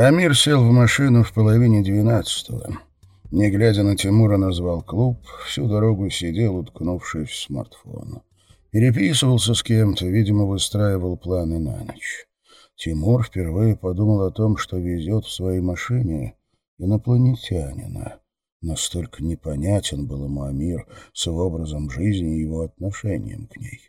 Амир сел в машину в половине двенадцатого. Не глядя на Тимура, назвал клуб, всю дорогу сидел, уткнувшись в смартфон. Переписывался с кем-то, видимо, выстраивал планы на ночь. Тимур впервые подумал о том, что везет в своей машине инопланетянина. Настолько непонятен был ему Амир с его образом жизни и его отношением к ней.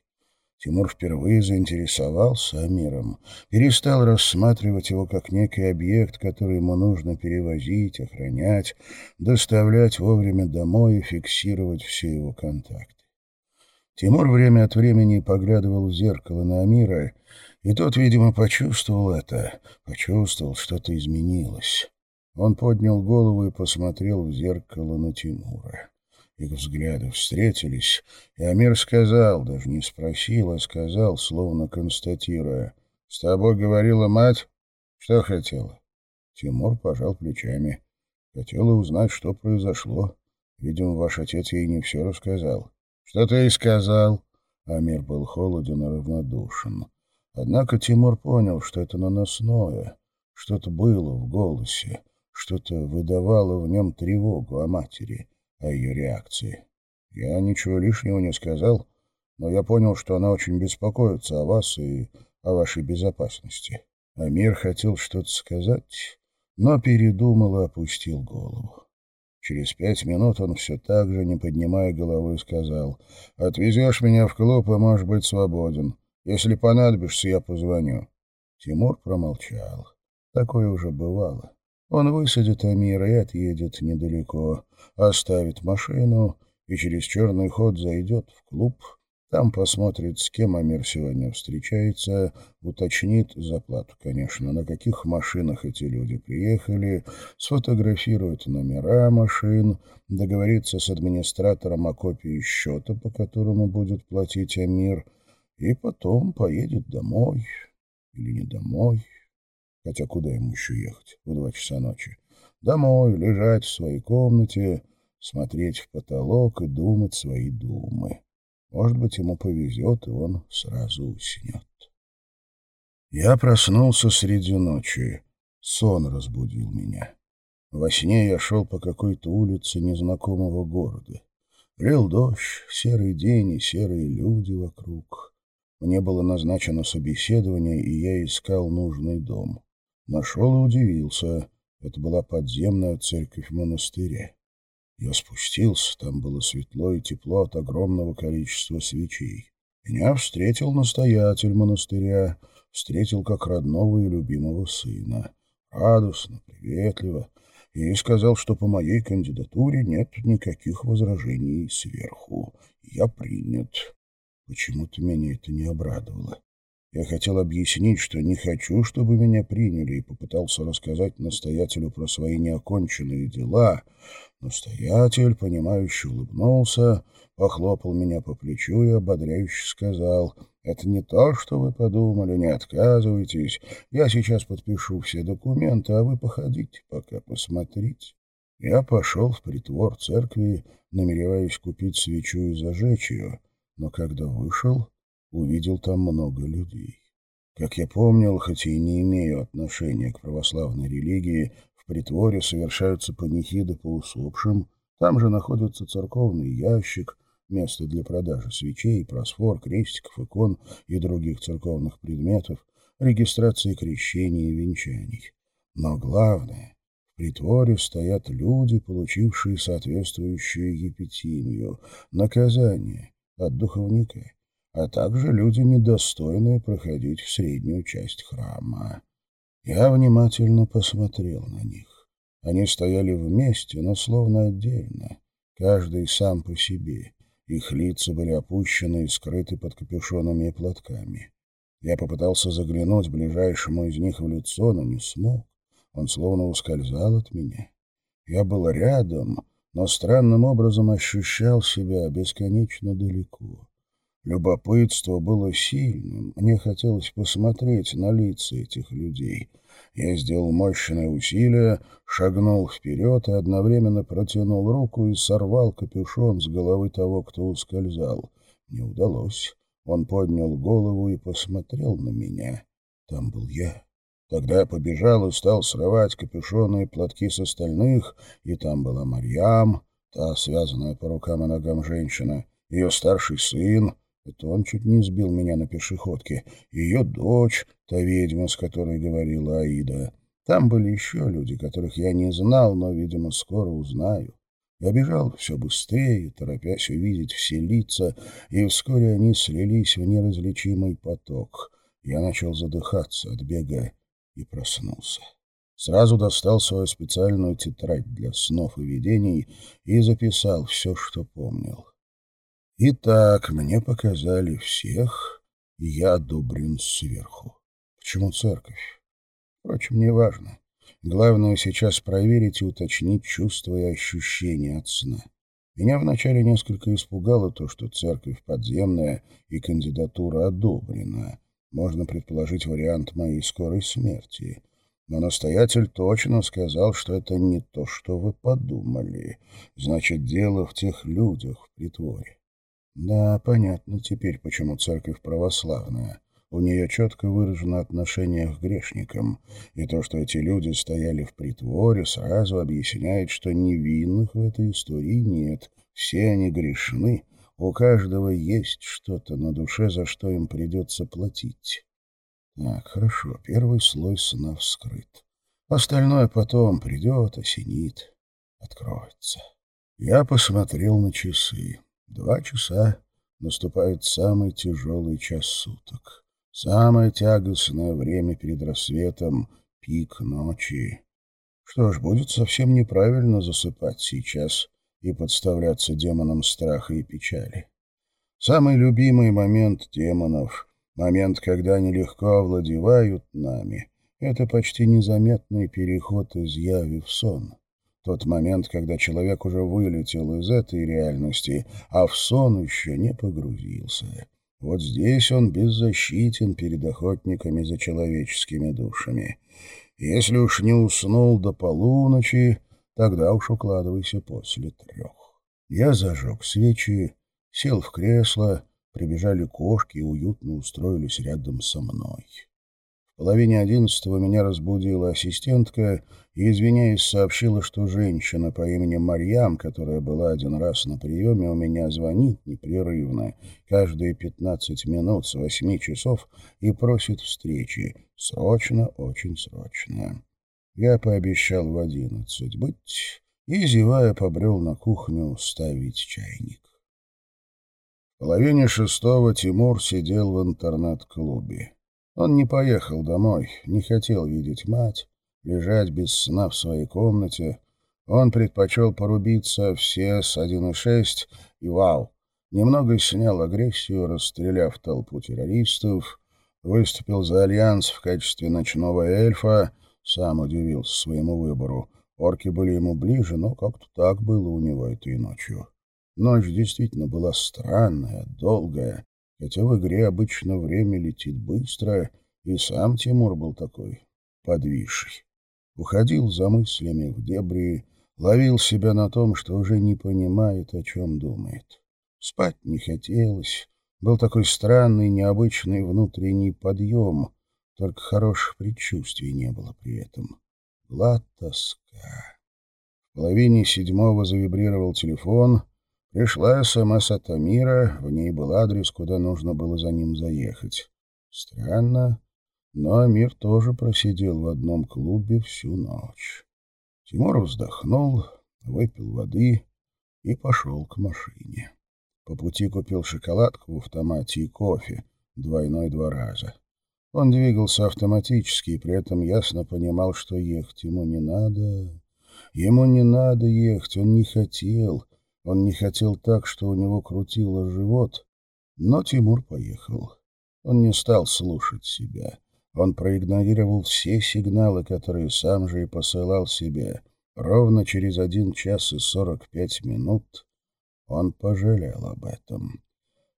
Тимур впервые заинтересовался Амиром, перестал рассматривать его как некий объект, который ему нужно перевозить, охранять, доставлять вовремя домой и фиксировать все его контакты. Тимур время от времени поглядывал в зеркало на Амира, и тот, видимо, почувствовал это, почувствовал, что-то изменилось. Он поднял голову и посмотрел в зеркало на Тимура. Их взгляды встретились, и Амир сказал, даже не спросил, а сказал, словно констатируя, «С тобой говорила мать? Что хотела?» Тимур пожал плечами. Хотела узнать, что произошло. Видимо, ваш отец ей не все рассказал. «Что ты ей сказал?» Амир был холоден и равнодушен. Однако Тимур понял, что это наносное. Что-то было в голосе, что-то выдавало в нем тревогу о матери о ее реакции. Я ничего лишнего не сказал, но я понял, что она очень беспокоится о вас и о вашей безопасности. Амир хотел что-то сказать, но передумал и опустил голову. Через пять минут он все так же, не поднимая головы, сказал, «Отвезешь меня в клуб и можешь быть свободен. Если понадобишься, я позвоню». Тимур промолчал. Такое уже бывало. Он высадит Амира и отъедет недалеко, оставит машину и через черный ход зайдет в клуб. Там посмотрит, с кем Амир сегодня встречается, уточнит заплату, конечно, на каких машинах эти люди приехали, сфотографирует номера машин, договорится с администратором о копии счета, по которому будет платить Амир, и потом поедет домой или не домой. Хотя куда ему еще ехать в два часа ночи? Домой, лежать в своей комнате, смотреть в потолок и думать свои думы. Может быть, ему повезет, и он сразу уснет. Я проснулся среди ночи. Сон разбудил меня. Во сне я шел по какой-то улице незнакомого города. Лил дождь, серый день и серые люди вокруг. Мне было назначено собеседование, и я искал нужный дом. Нашел и удивился. Это была подземная церковь монастыря. Я спустился, там было светло и тепло от огромного количества свечей. Меня встретил настоятель монастыря, встретил как родного и любимого сына. Радостно, приветливо. И сказал, что по моей кандидатуре нет никаких возражений сверху. Я принят. Почему-то меня это не обрадовало. Я хотел объяснить, что не хочу, чтобы меня приняли, и попытался рассказать настоятелю про свои неоконченные дела. Настоятель, понимающе улыбнулся, похлопал меня по плечу и ободряюще сказал, «Это не то, что вы подумали, не отказывайтесь. Я сейчас подпишу все документы, а вы походите пока, посмотрите». Я пошел в притвор церкви, намереваясь купить свечу и зажечь ее, но когда вышел увидел там много людей. Как я помнил, хоть и не имею отношения к православной религии, в притворе совершаются панихиды по усопшим, там же находится церковный ящик, место для продажи свечей, просфор, крестиков, икон и других церковных предметов, регистрации крещений и венчаний. Но главное, в притворе стоят люди, получившие соответствующую епитимию, наказание от духовника а также люди, недостойные проходить в среднюю часть храма. Я внимательно посмотрел на них. Они стояли вместе, но словно отдельно, каждый сам по себе. Их лица были опущены и скрыты под капюшонами и платками. Я попытался заглянуть ближайшему из них в лицо, но не смог. Он словно ускользал от меня. Я был рядом, но странным образом ощущал себя бесконечно далеко. Любопытство было сильным. Мне хотелось посмотреть на лица этих людей. Я сделал мощное усилие, шагнул вперед и одновременно протянул руку и сорвал капюшон с головы того, кто ускользал. Не удалось. Он поднял голову и посмотрел на меня. Там был я. Тогда я побежал и стал срывать капюшоны и платки с остальных, и там была Марьям, та связанная по рукам и ногам женщина, ее старший сын, это он чуть не сбил меня на пешеходке, ее дочь, та ведьма, с которой говорила Аида. Там были еще люди, которых я не знал, но, видимо, скоро узнаю. Я бежал все быстрее, торопясь увидеть все лица, и вскоре они слились в неразличимый поток. Я начал задыхаться от бега и проснулся. Сразу достал свою специальную тетрадь для снов и видений и записал все, что помнил. Итак, мне показали всех, и я одобрен сверху. Почему церковь? Впрочем, неважно. Главное сейчас проверить и уточнить чувства и ощущения от сна. Меня вначале несколько испугало то, что церковь подземная и кандидатура одобрена. Можно предположить вариант моей скорой смерти. Но настоятель точно сказал, что это не то, что вы подумали. Значит, дело в тех людях в притворе. Да, понятно теперь, почему церковь православная. У нее четко выражено отношение к грешникам, и то, что эти люди стояли в притворе, сразу объясняет, что невинных в этой истории нет. Все они грешны, у каждого есть что-то на душе, за что им придется платить. Так, хорошо, первый слой сна вскрыт. Остальное потом придет, осенит, откроется. Я посмотрел на часы. Два часа наступает самый тяжелый час суток. Самое тягостное время перед рассветом — пик ночи. Что ж, будет совсем неправильно засыпать сейчас и подставляться демонам страха и печали. Самый любимый момент демонов — момент, когда они легко овладевают нами — это почти незаметный переход из яви в сон. Тот момент, когда человек уже вылетел из этой реальности, а в сон еще не погрузился. Вот здесь он беззащитен перед охотниками за человеческими душами. Если уж не уснул до полуночи, тогда уж укладывайся после трех. Я зажег свечи, сел в кресло, прибежали кошки и уютно устроились рядом со мной половине одиннадцатого меня разбудила ассистентка и, извиняясь, сообщила, что женщина по имени Марьям, которая была один раз на приеме, у меня звонит непрерывно, каждые пятнадцать минут с восьми часов и просит встречи. Срочно, очень срочно. Я пообещал в одиннадцать быть и, зевая, побрел на кухню ставить чайник. В половине шестого Тимур сидел в интернет-клубе. Он не поехал домой, не хотел видеть мать, лежать без сна в своей комнате. Он предпочел порубиться все с 1.6 и вау. Немного снял агрессию, расстреляв толпу террористов, выступил за Альянс в качестве ночного эльфа, сам удивился своему выбору. Орки были ему ближе, но как-то так было у него этой ночью. Ночь действительно была странная, долгая, Хотя в игре обычно время летит быстро, и сам Тимур был такой подвисший. Уходил за мыслями в дебри, ловил себя на том, что уже не понимает, о чем думает. Спать не хотелось. Был такой странный, необычный внутренний подъем, только хороших предчувствий не было при этом. Была тоска. В половине седьмого завибрировал телефон, Пришла СМС от Амира, в ней был адрес, куда нужно было за ним заехать. Странно, но Амир тоже просидел в одном клубе всю ночь. Тимур вздохнул, выпил воды и пошел к машине. По пути купил шоколадку в автомате и кофе, двойной два раза. Он двигался автоматически и при этом ясно понимал, что ехать ему не надо. Ему не надо ехать, он не хотел — он не хотел так, что у него крутило живот, но Тимур поехал. Он не стал слушать себя. Он проигнорировал все сигналы, которые сам же и посылал себе. Ровно через один час и сорок пять минут он пожалел об этом.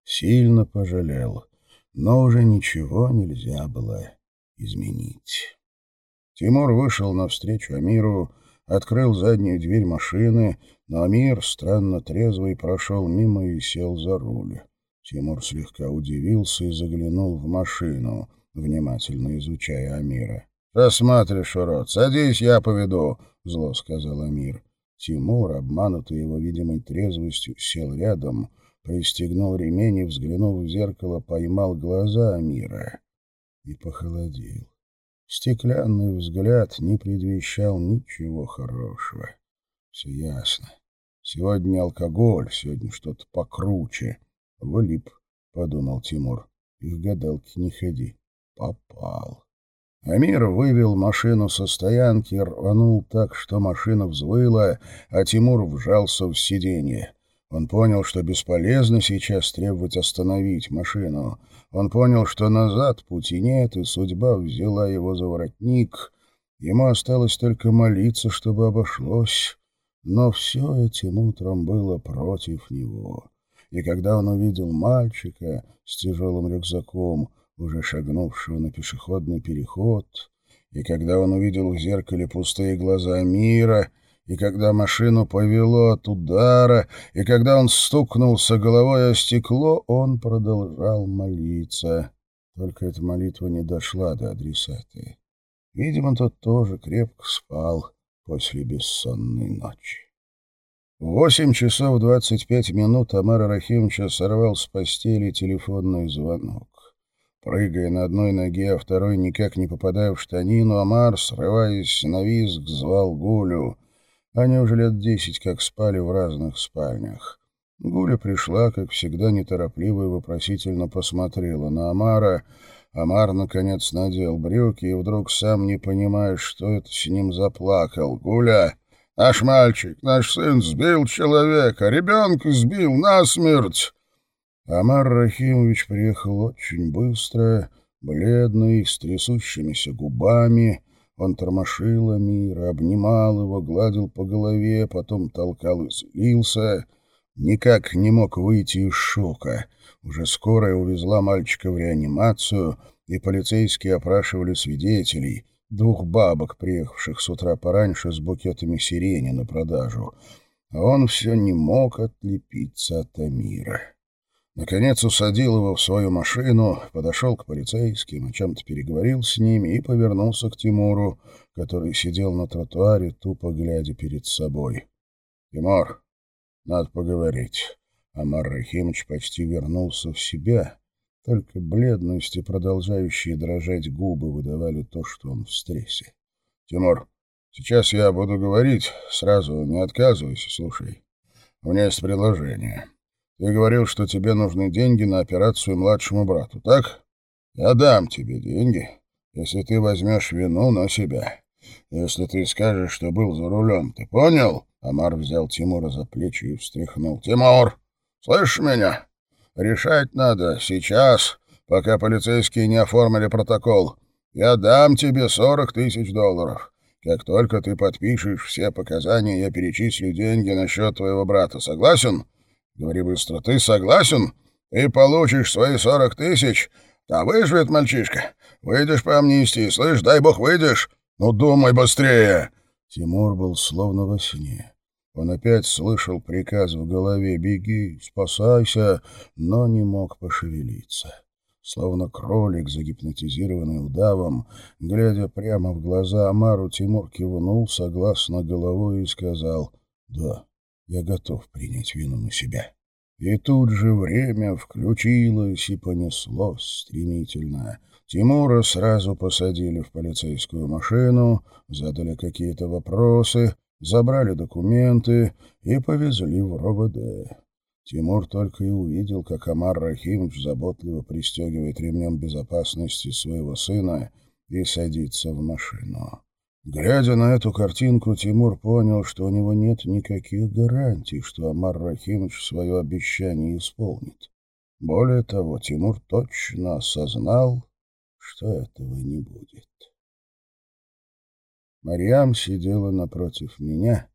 Сильно пожалел, но уже ничего нельзя было изменить. Тимур вышел навстречу Амиру, открыл заднюю дверь машины, но Амир, странно трезвый, прошел мимо и сел за руль. Тимур слегка удивился и заглянул в машину, внимательно изучая Амира. Рассматриваешь, урод. Садись, я поведу, — зло сказал Амир. Тимур, обманутый его видимой трезвостью, сел рядом, пристегнул ремень и, взглянув в зеркало, поймал глаза Амира и похолодел. Стеклянный взгляд не предвещал ничего хорошего. Все ясно. Сегодня алкоголь, сегодня что-то покруче. Влип, — подумал Тимур. И в гадалки не ходи. Попал. Амир вывел машину со стоянки, рванул так, что машина взвыла, а Тимур вжался в сиденье. Он понял, что бесполезно сейчас требовать остановить машину. Он понял, что назад пути нет, и судьба взяла его за воротник. Ему осталось только молиться, чтобы обошлось. Но все этим утром было против него. И когда он увидел мальчика с тяжелым рюкзаком, уже шагнувшего на пешеходный переход, и когда он увидел в зеркале пустые глаза мира, и когда машину повело от удара, и когда он стукнулся головой о стекло, он продолжал молиться. Только эта молитва не дошла до адресата. Видимо, тот тоже крепко спал после бессонной ночи. В восемь часов двадцать пять минут Амара Рахимовича сорвал с постели телефонный звонок. Прыгая на одной ноге, а второй никак не попадая в штанину, Амар, срываясь на визг, звал Гулю. Они уже лет десять как спали в разных спальнях. Гуля пришла, как всегда, неторопливо и вопросительно посмотрела на Амара. Амар, наконец, надел брюки и вдруг, сам не понимая, что это, с ним заплакал. «Гуля, наш мальчик, наш сын сбил человека, ребенка сбил насмерть!» Амар Рахимович приехал очень быстро, бледный, с трясущимися губами. Он тормошил Амира, обнимал его, гладил по голове, потом толкал и злился. Никак не мог выйти из шока. Уже скорая увезла мальчика в реанимацию, и полицейские опрашивали свидетелей, двух бабок, приехавших с утра пораньше с букетами сирени на продажу. А он все не мог отлепиться от Амира. Наконец усадил его в свою машину, подошел к полицейским, о чем-то переговорил с ними и повернулся к Тимуру, который сидел на тротуаре, тупо глядя перед собой. — Тимур, надо поговорить. Амар Рахимович почти вернулся в себя, только бледность и продолжающие дрожать губы выдавали то, что он в стрессе. — Тимур, сейчас я буду говорить, сразу не отказывайся, слушай. У меня есть предложение. — ты говорил, что тебе нужны деньги на операцию младшему брату, так? Я дам тебе деньги, если ты возьмешь вину на себя. Если ты скажешь, что был за рулем, ты понял?» Амар взял Тимура за плечи и встряхнул. «Тимур, слышишь меня? Решать надо сейчас, пока полицейские не оформили протокол. Я дам тебе сорок тысяч долларов. Как только ты подпишешь все показания, я перечислю деньги на счет твоего брата. Согласен?» Говори быстро. Ты согласен? Ты получишь свои сорок тысяч. Да выживет мальчишка. Выйдешь по амнистии, слышь, дай бог выйдешь. Ну, думай быстрее. Тимур был словно во сне. Он опять слышал приказ в голове «беги, спасайся», но не мог пошевелиться. Словно кролик, загипнотизированный удавом, глядя прямо в глаза Амару, Тимур кивнул согласно головой и сказал «да». Я готов принять вину на себя. И тут же время включилось и понеслось стремительно. Тимура сразу посадили в полицейскую машину, задали какие-то вопросы, забрали документы и повезли в РОВД. Тимур только и увидел, как Амар Рахимович заботливо пристегивает ремнем безопасности своего сына и садится в машину. Глядя на эту картинку, Тимур понял, что у него нет никаких гарантий, что Амар Рахимович свое обещание исполнит. Более того, Тимур точно осознал, что этого не будет. Марьям сидела напротив меня.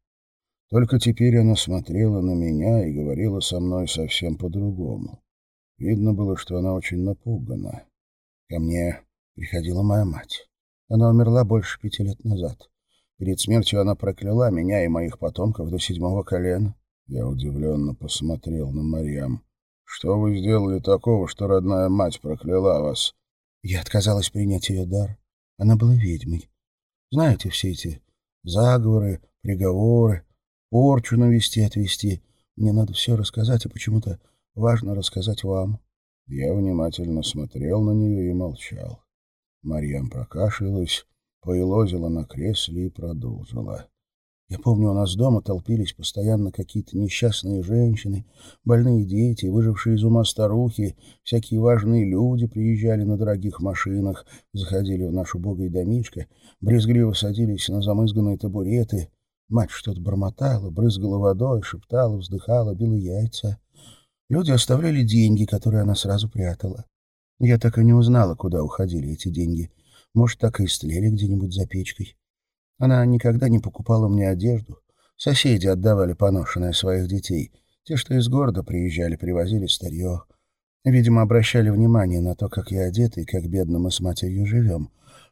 Только теперь она смотрела на меня и говорила со мной совсем по-другому. Видно было, что она очень напугана. Ко мне приходила моя мать. Она умерла больше пяти лет назад. Перед смертью она прокляла меня и моих потомков до седьмого колена. Я удивленно посмотрел на Марьям. «Что вы сделали такого, что родная мать прокляла вас?» Я отказалась принять ее дар. Она была ведьмой. Знаете, все эти заговоры, приговоры, порчу навести, отвести. Мне надо все рассказать, и почему-то важно рассказать вам. Я внимательно смотрел на нее и молчал. Марьям прокашлялась, поелозила на кресле и продолжила. Я помню, у нас дома толпились постоянно какие-то несчастные женщины, больные дети, выжившие из ума старухи, всякие важные люди приезжали на дорогих машинах, заходили в наш убогое домишко, брезгливо садились на замызганные табуреты. Мать что-то бормотала, брызгала водой, шептала, вздыхала, била яйца. Люди оставляли деньги, которые она сразу прятала. Я так и не узнала, куда уходили эти деньги. Может, так и истлели где-нибудь за печкой. Она никогда не покупала мне одежду. Соседи отдавали поношенное своих детей. Те, что из города приезжали, привозили старье. Видимо, обращали внимание на то, как я одет и как бедно мы с матерью живем.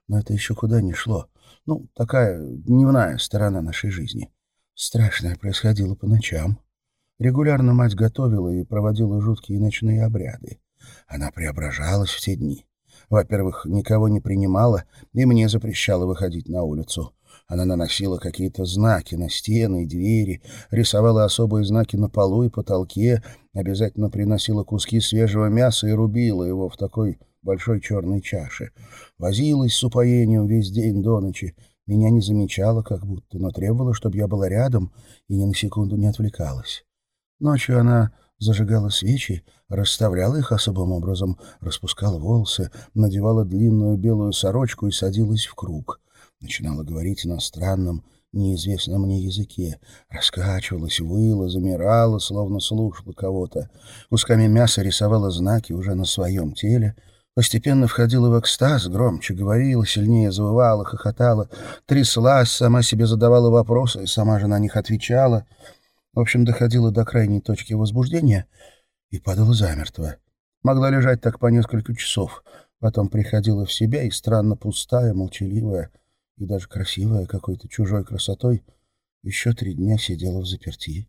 Но это еще куда ни шло. Ну, такая дневная сторона нашей жизни. Страшное происходило по ночам. Регулярно мать готовила и проводила жуткие ночные обряды. Она преображалась в те дни. Во-первых, никого не принимала, и мне запрещала выходить на улицу. Она наносила какие-то знаки на стены и двери, рисовала особые знаки на полу и потолке, обязательно приносила куски свежего мяса и рубила его в такой большой черной чаше. Возилась с упоением весь день до ночи. Меня не замечала как будто, но требовала, чтобы я была рядом и ни на секунду не отвлекалась. Ночью она зажигала свечи, расставляла их особым образом, распускала волосы, надевала длинную белую сорочку и садилась в круг начинала говорить на странном, неизвестном мне языке, раскачивалась, выла, замирала, словно слушала кого-то, кусками мяса рисовала знаки уже на своем теле, постепенно входила в экстаз, громче говорила, сильнее завывала, хохотала, тряслась, сама себе задавала вопросы и сама же на них отвечала. В общем, доходила до крайней точки возбуждения и падала замертво. Могла лежать так по несколько часов, потом приходила в себя и странно пустая, молчаливая, и даже красивая какой-то чужой красотой, еще три дня сидела в заперти.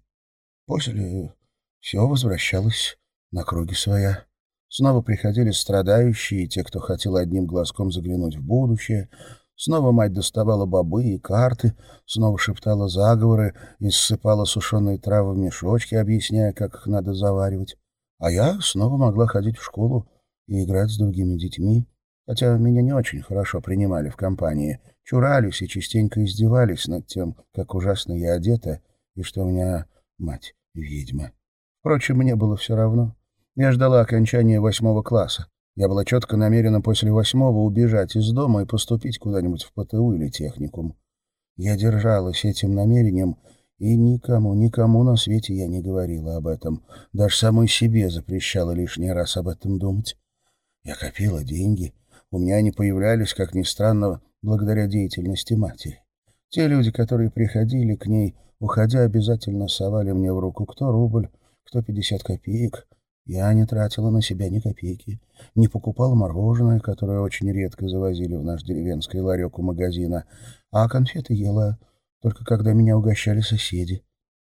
После все возвращалось на круги своя. Снова приходили страдающие, те, кто хотел одним глазком заглянуть в будущее. Снова мать доставала бобы и карты, снова шептала заговоры и ссыпала сушеные травы в мешочки, объясняя, как их надо заваривать. А я снова могла ходить в школу и играть с другими детьми, хотя меня не очень хорошо принимали в компании — чурались и частенько издевались над тем, как ужасно я одета и что у меня мать ведьма. Впрочем, мне было все равно. Я ждала окончания восьмого класса. Я была четко намерена после восьмого убежать из дома и поступить куда-нибудь в ПТУ или техникум. Я держалась этим намерением, и никому, никому на свете я не говорила об этом. Даже самой себе запрещала лишний раз об этом думать. Я копила деньги. У меня они появлялись, как ни странно, благодаря деятельности матери. Те люди, которые приходили к ней, уходя, обязательно совали мне в руку кто рубль, кто пятьдесят копеек. Я не тратила на себя ни копейки, не покупала мороженое, которое очень редко завозили в наш деревенский ларек у магазина, а конфеты ела только когда меня угощали соседи.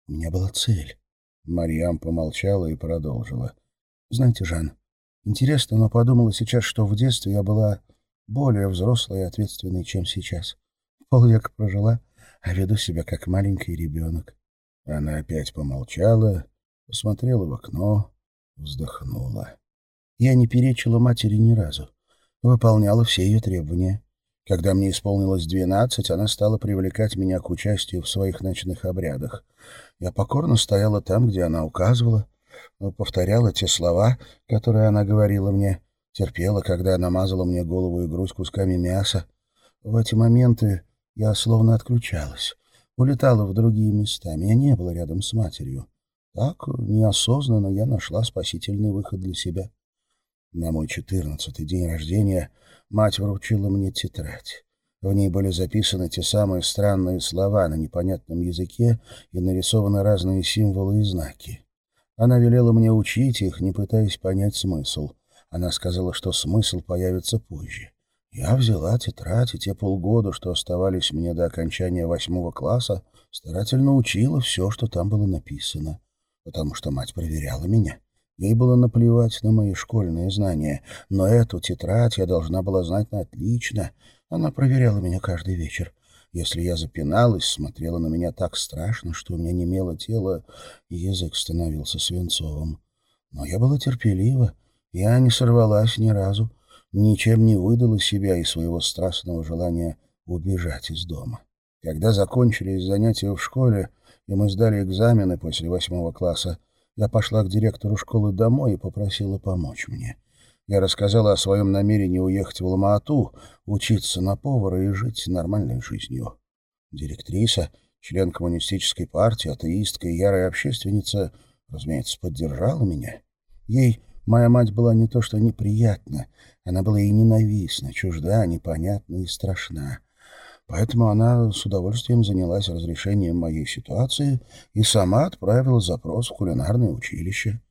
У меня была цель. Марьям помолчала и продолжила. «Знаете, Жан, интересно, но подумала сейчас, что в детстве я была более взрослой и ответственной, чем сейчас. Полвека прожила, а веду себя как маленький ребенок. Она опять помолчала, посмотрела в окно, вздохнула. Я не перечила матери ни разу, выполняла все ее требования. Когда мне исполнилось двенадцать, она стала привлекать меня к участию в своих ночных обрядах. Я покорно стояла там, где она указывала, повторяла те слова, которые она говорила мне, терпела, когда она мазала мне голову и грудь кусками мяса. В эти моменты я словно отключалась, улетала в другие места, меня не было рядом с матерью. Так, неосознанно я нашла спасительный выход для себя. На мой четырнадцатый день рождения мать вручила мне тетрадь. В ней были записаны те самые странные слова на непонятном языке и нарисованы разные символы и знаки. Она велела мне учить их, не пытаясь понять смысл — она сказала, что смысл появится позже. Я взяла тетрадь, и те полгода, что оставались мне до окончания восьмого класса, старательно учила все, что там было написано, потому что мать проверяла меня. Ей было наплевать на мои школьные знания, но эту тетрадь я должна была знать отлично, Она проверяла меня каждый вечер. Если я запиналась, смотрела на меня так страшно, что у меня немело тело, и язык становился свинцовым. Но я была терпелива, я не сорвалась ни разу, ничем не выдала себя и своего страстного желания убежать из дома. Когда закончились занятия в школе, и мы сдали экзамены после восьмого класса, я пошла к директору школы домой и попросила помочь мне. Я рассказала о своем намерении уехать в Алма-Ату, учиться на повара и жить нормальной жизнью. Директриса, член коммунистической партии, атеистка и ярая общественница, разумеется, поддержала меня. Ей моя мать была не то что неприятна, она была и ненавистна, чужда, непонятна и страшна. Поэтому она с удовольствием занялась разрешением моей ситуации и сама отправила запрос в кулинарное училище.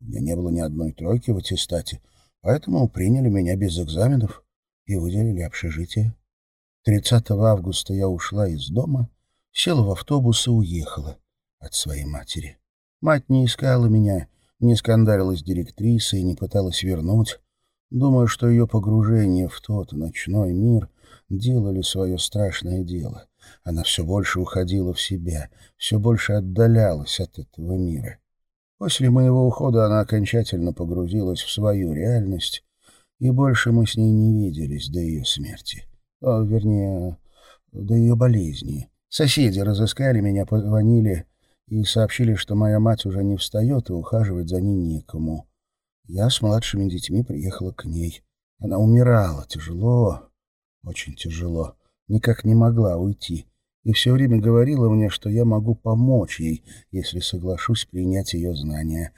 У меня не было ни одной тройки в аттестате, поэтому приняли меня без экзаменов и выделили общежитие. 30 августа я ушла из дома, села в автобус и уехала от своей матери. Мать не искала меня, не скандалила с директрисой, не пыталась вернуть. Думаю, что ее погружение в тот ночной мир делали свое страшное дело. Она все больше уходила в себя, все больше отдалялась от этого мира. После моего ухода она окончательно погрузилась в свою реальность, и больше мы с ней не виделись до ее смерти. О, вернее, до ее болезни. Соседи разыскали меня, позвонили и сообщили, что моя мать уже не встает и ухаживать за ней некому. Я с младшими детьми приехала к ней. Она умирала тяжело, очень тяжело, никак не могла уйти и все время говорила мне, что я могу помочь ей, если соглашусь принять ее знания.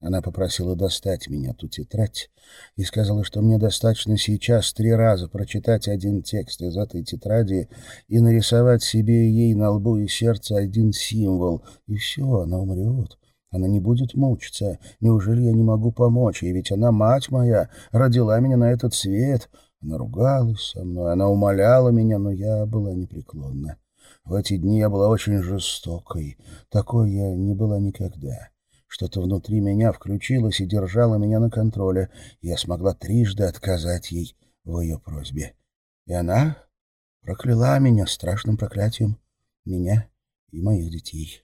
Она попросила достать меня ту тетрадь и сказала, что мне достаточно сейчас три раза прочитать один текст из этой тетради и нарисовать себе и ей на лбу и сердце один символ, и все, она умрет. Она не будет мучиться. Неужели я не могу помочь ей? Ведь она, мать моя, родила меня на этот свет. Она ругалась со мной, она умоляла меня, но я была непреклонна. В эти дни я была очень жестокой. Такой я не была никогда. Что-то внутри меня включилось и держало меня на контроле. Я смогла трижды отказать ей в ее просьбе. И она прокляла меня страшным проклятием. Меня и моих детей.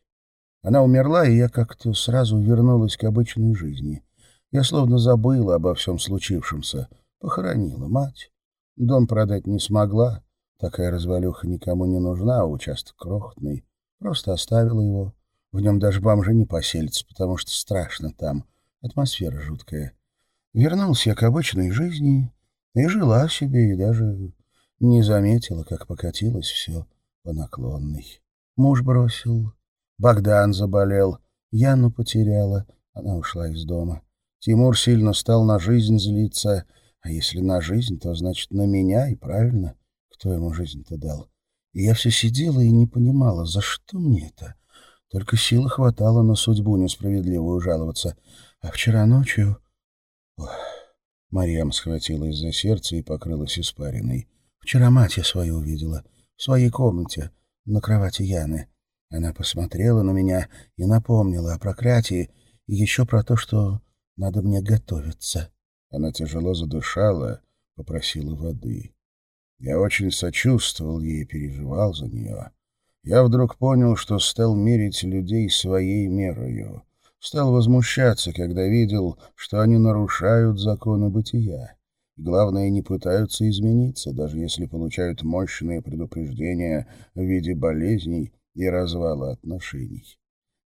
Она умерла, и я как-то сразу вернулась к обычной жизни. Я словно забыла обо всем случившемся. Похоронила мать. Дом продать не смогла. Такая развалюха никому не нужна, а участок крохотный. Просто оставила его. В нем даже бомжи не поселятся, потому что страшно там. Атмосфера жуткая. Вернулся я к обычной жизни и жила себе, и даже не заметила, как покатилось все по наклонной. Муж бросил, Богдан заболел, Яну потеряла, она ушла из дома. Тимур сильно стал на жизнь злиться, а если на жизнь, то значит на меня, и правильно — кто ему жизнь-то дал. И я все сидела и не понимала, за что мне это. Только силы хватало на судьбу несправедливую жаловаться. А вчера ночью... Ох, Марьям схватилась за сердце и покрылась испариной. Вчера мать я свою увидела. В своей комнате, на кровати Яны. Она посмотрела на меня и напомнила о проклятии и еще про то, что надо мне готовиться. Она тяжело задышала, попросила воды. Я очень сочувствовал ей и переживал за нее. Я вдруг понял, что стал мерить людей своей мерою. Стал возмущаться, когда видел, что они нарушают законы бытия. главное, не пытаются измениться, даже если получают мощные предупреждения в виде болезней и развала отношений.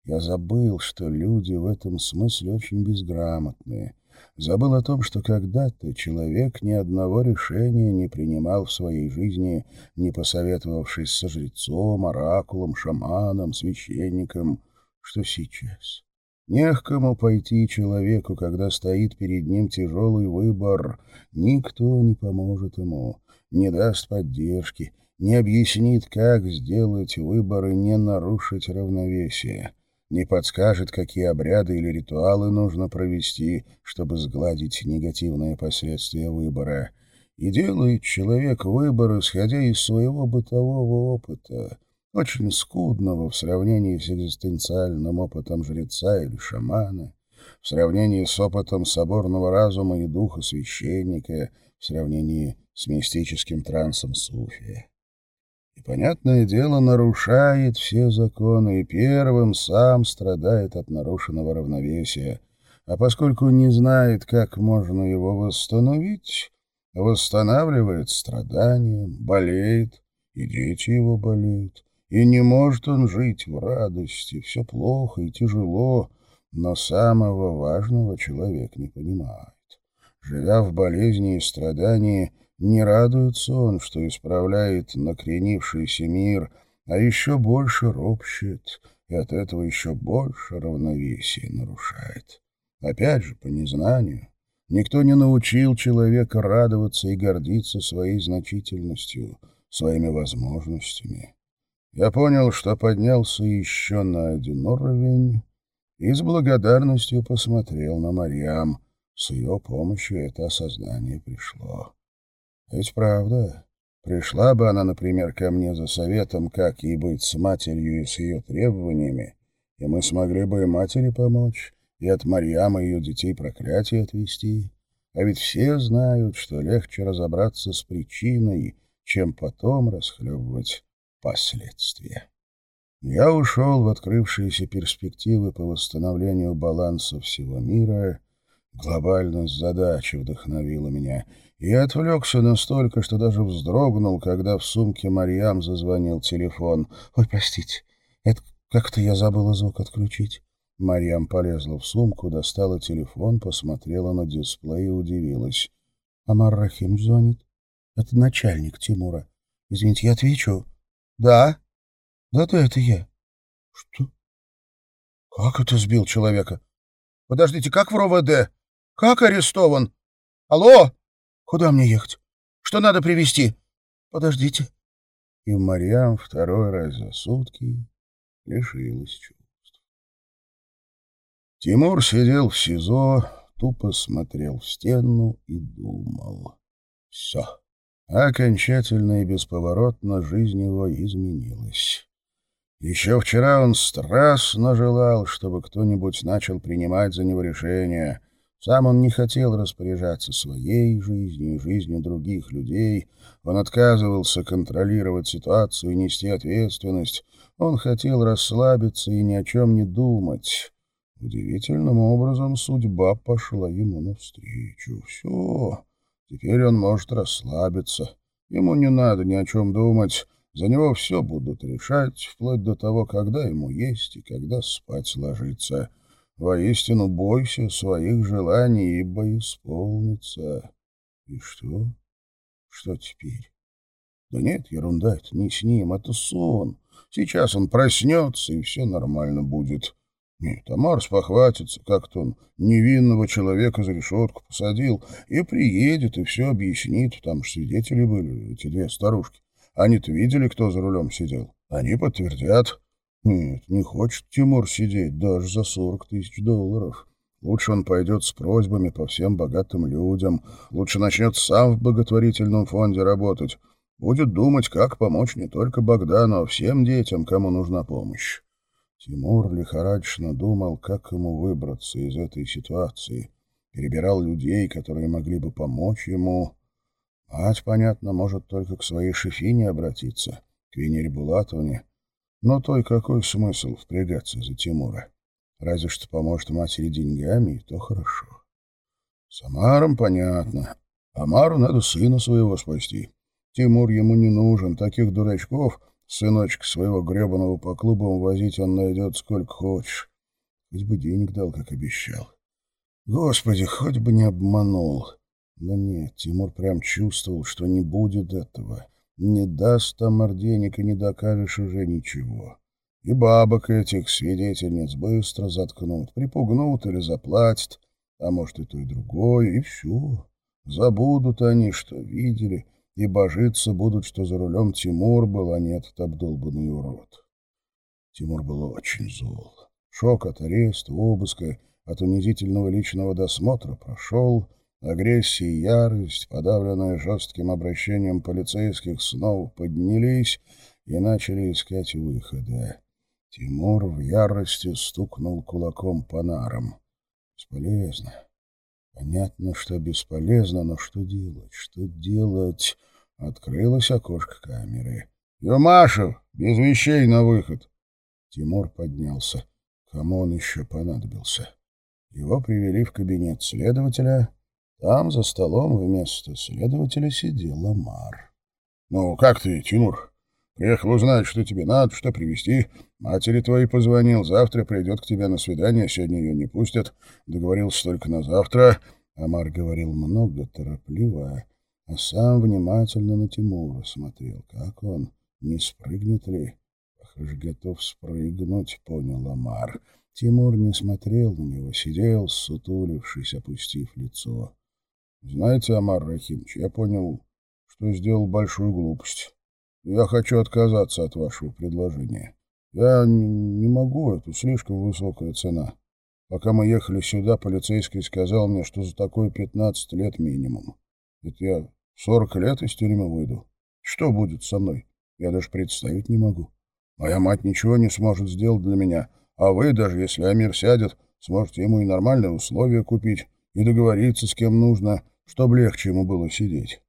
Я забыл, что люди в этом смысле очень безграмотные — Забыл о том, что когда-то человек ни одного решения не принимал в своей жизни, не посоветовавшись со жрецом, оракулом, шаманом, священником, что сейчас. Не к кому пойти человеку, когда стоит перед ним тяжелый выбор. Никто не поможет ему, не даст поддержки, не объяснит, как сделать выбор и не нарушить равновесие не подскажет, какие обряды или ритуалы нужно провести, чтобы сгладить негативные последствия выбора. И делает человек выбор, исходя из своего бытового опыта, очень скудного в сравнении с экзистенциальным опытом жреца или шамана, в сравнении с опытом соборного разума и духа священника, в сравнении с мистическим трансом суфия. И, понятное дело, нарушает все законы, и первым сам страдает от нарушенного равновесия. А поскольку не знает, как можно его восстановить, восстанавливает страдания, болеет, и дети его болеют. И не может он жить в радости, все плохо и тяжело, но самого важного человек не понимает. Живя в болезни и страдании, не радуется он, что исправляет накренившийся мир, а еще больше ропщет, и от этого еще больше равновесие нарушает. Опять же, по незнанию. Никто не научил человека радоваться и гордиться своей значительностью, своими возможностями. Я понял, что поднялся еще на один уровень и с благодарностью посмотрел на Марьям. С ее помощью это осознание пришло. Ведь правда, пришла бы она, например, ко мне за советом, как ей быть с матерью и с ее требованиями, и мы смогли бы и матери помочь, и от Марьяма ее детей проклятие отвести. А ведь все знают, что легче разобраться с причиной, чем потом расхлебывать последствия. Я ушел в открывшиеся перспективы по восстановлению баланса всего мира. Глобальность задачи вдохновила меня — и отвлекся настолько, что даже вздрогнул, когда в сумке Марьям зазвонил телефон. «Ой, простите, это как-то я забыла звук отключить». Марьям полезла в сумку, достала телефон, посмотрела на дисплей и удивилась. «Амар Рахим звонит. Это начальник Тимура. Извините, я отвечу». «Да?» «Да-да, это я». «Что? Как это сбил человека?» «Подождите, как в РОВД? Как арестован? Алло!» Куда мне ехать? Что надо привезти? Подождите. И Марьям второй раз за сутки лишилась чувств. Тимур сидел в СИЗО, тупо смотрел в стену и думал. Все. Окончательно и бесповоротно жизнь его изменилась. Еще вчера он страстно желал, чтобы кто-нибудь начал принимать за него решения, сам он не хотел распоряжаться своей жизнью и жизнью других людей. Он отказывался контролировать ситуацию и нести ответственность. Он хотел расслабиться и ни о чем не думать. Удивительным образом судьба пошла ему навстречу. Все, теперь он может расслабиться. Ему не надо ни о чем думать. За него все будут решать, вплоть до того, когда ему есть и когда спать ложиться. Воистину бойся своих желаний, ибо исполнится. И что? Что теперь? Да нет, ерунда, это не с ним, это сон. Сейчас он проснется, и все нормально будет. Нет, а Марс похватится, как-то он невинного человека за решетку посадил, и приедет, и все объяснит. Там же свидетели были, эти две старушки. Они-то видели, кто за рулем сидел. Они подтвердят. Нет, не хочет Тимур сидеть даже за сорок тысяч долларов. Лучше он пойдет с просьбами по всем богатым людям. Лучше начнет сам в благотворительном фонде работать. Будет думать, как помочь не только Богдану, а всем детям, кому нужна помощь. Тимур лихорадочно думал, как ему выбраться из этой ситуации. Перебирал людей, которые могли бы помочь ему. Мать, понятно, может только к своей шефине обратиться, к Венере Булатовне. Но той какой смысл впрягаться за Тимура? Разве что поможет матери деньгами, и то хорошо. С Амаром понятно. Амару надо сына своего спасти. Тимур ему не нужен. Таких дурачков, сыночка своего гребаного по клубам возить он найдет сколько хочешь. Хоть бы денег дал, как обещал. Господи, хоть бы не обманул. Но нет, Тимур прям чувствовал, что не будет этого. Не даст Тамар денег и не докажешь уже ничего. И бабок этих свидетельниц быстро заткнут, припугнут или заплатят, а может и то, и другое, и все. Забудут они, что видели, и божиться будут, что за рулем Тимур был, а не этот обдолбанный урод. Тимур был очень зол. Шок от ареста, обыска, от унизительного личного досмотра прошел, Агрессия и ярость, подавленная жестким обращением полицейских, снова поднялись и начали искать выхода. Тимур в ярости стукнул кулаком по нарам. Бесполезно. Понятно, что бесполезно, но что делать? Что делать? Открылось окошко камеры. «Юмашев, без вещей на выход!» Тимур поднялся. Кому он еще понадобился? Его привели в кабинет следователя. Там за столом вместо следователя сидел Амар. «Ну, как ты, Тимур? Приехал узнать, что тебе надо, что привезти. Матери твоей позвонил. Завтра придет к тебе на свидание. Сегодня ее не пустят. Договорился только на завтра». Амар говорил много, торопливо, а сам внимательно на Тимура смотрел. Как он? Не спрыгнет ли? Похоже, готов спрыгнуть, понял Амар. Тимур не смотрел на него, сидел, сутулившись, опустив лицо. Знаете, Амар Рахимович, я понял, что сделал большую глупость. Я хочу отказаться от вашего предложения. Я не могу, это слишком высокая цена. Пока мы ехали сюда, полицейский сказал мне, что за такое 15 лет минимум. Ведь я 40 лет из тюрьмы выйду. Что будет со мной? Я даже представить не могу. Моя мать ничего не сможет сделать для меня, а вы, даже если Амир сядет, сможете ему и нормальные условия купить, и договориться с кем нужно, чтобы легче ему было сидеть.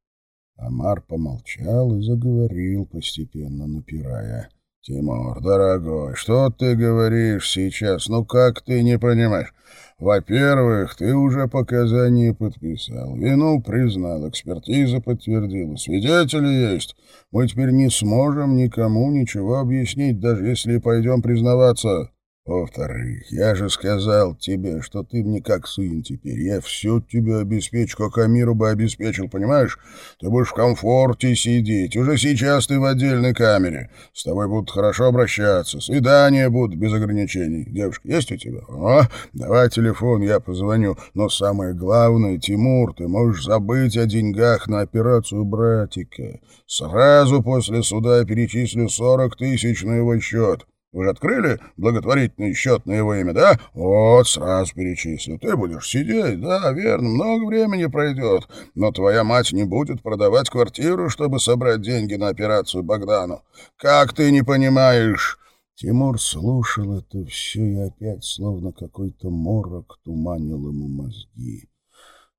Амар помолчал и заговорил, постепенно напирая. «Тимур, дорогой, что ты говоришь сейчас? Ну как ты не понимаешь? Во-первых, ты уже показания подписал, вину признал, экспертиза подтвердила, свидетели есть. Мы теперь не сможем никому ничего объяснить, даже если пойдем признаваться. Во-вторых, я же сказал тебе, что ты мне как сын теперь. Я все тебе обеспечу, как Амиру бы обеспечил, понимаешь? Ты будешь в комфорте сидеть. Уже сейчас ты в отдельной камере. С тобой будут хорошо обращаться. Свидания будут без ограничений. Девушка, есть у тебя? О, давай телефон, я позвоню. Но самое главное, Тимур, ты можешь забыть о деньгах на операцию братика. Сразу после суда перечислю 40 тысяч на его счет. Вы же открыли благотворительный счет на его имя, да? Вот, сразу перечислю. Ты будешь сидеть, да, верно, много времени пройдет. Но твоя мать не будет продавать квартиру, чтобы собрать деньги на операцию Богдану. Как ты не понимаешь?» Тимур слушал это все и опять, словно какой-то морок, туманил ему мозги.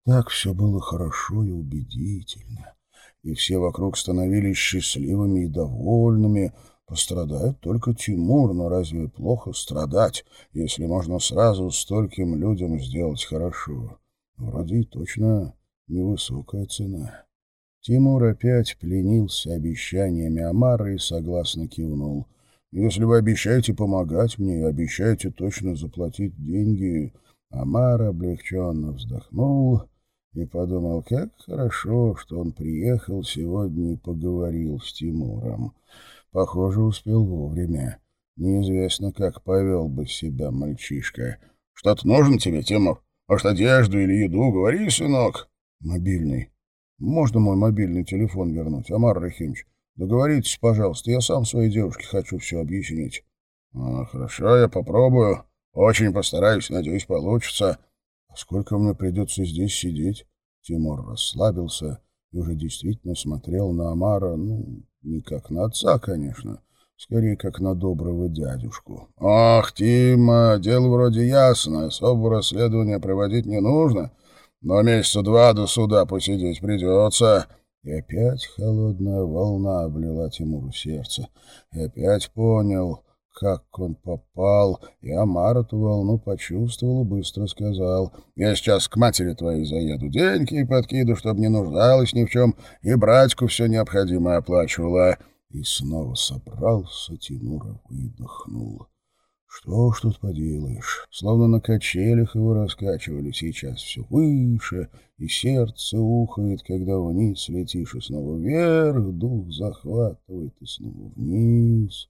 Так все было хорошо и убедительно, и все вокруг становились счастливыми и довольными, Пострадает только Тимур, но разве плохо страдать, если можно сразу стольким людям сделать хорошо? Вроде и точно невысокая цена. Тимур опять пленился обещаниями Амара и согласно кивнул. «Если вы обещаете помогать мне и обещаете точно заплатить деньги...» Амар облегченно вздохнул и подумал, как хорошо, что он приехал сегодня и поговорил с Тимуром. Похоже, успел вовремя. Неизвестно, как повел бы себя мальчишка. «Что-то нужно тебе, Тимур? Может, одежду или еду? Говори, сынок». «Мобильный. Можно мой мобильный телефон вернуть, Амар Рахимович? Договоритесь, пожалуйста, я сам своей девушке хочу все объяснить». А, «Хорошо, я попробую. Очень постараюсь, надеюсь, получится». «А сколько мне придется здесь сидеть?» Тимур расслабился и уже действительно смотрел на Амара, ну, не как на отца, конечно, скорее как на доброго дядюшку. «Ах, Тима, дело вроде ясно, особого расследования проводить не нужно, но месяца два до суда посидеть придется». И опять холодная волна облила Тимуру сердце. И опять понял, как он попал, и Амар эту волну почувствовал и быстро сказал, «Я сейчас к матери твоей заеду, деньги подкиду, чтобы не нуждалась ни в чем, и братьку все необходимое оплачивала». И снова собрался, Тимура выдохнул. Что ж тут поделаешь, словно на качелях его раскачивали сейчас все выше, и сердце ухает, когда вниз летишь, и снова вверх, дух захватывает, и снова вниз.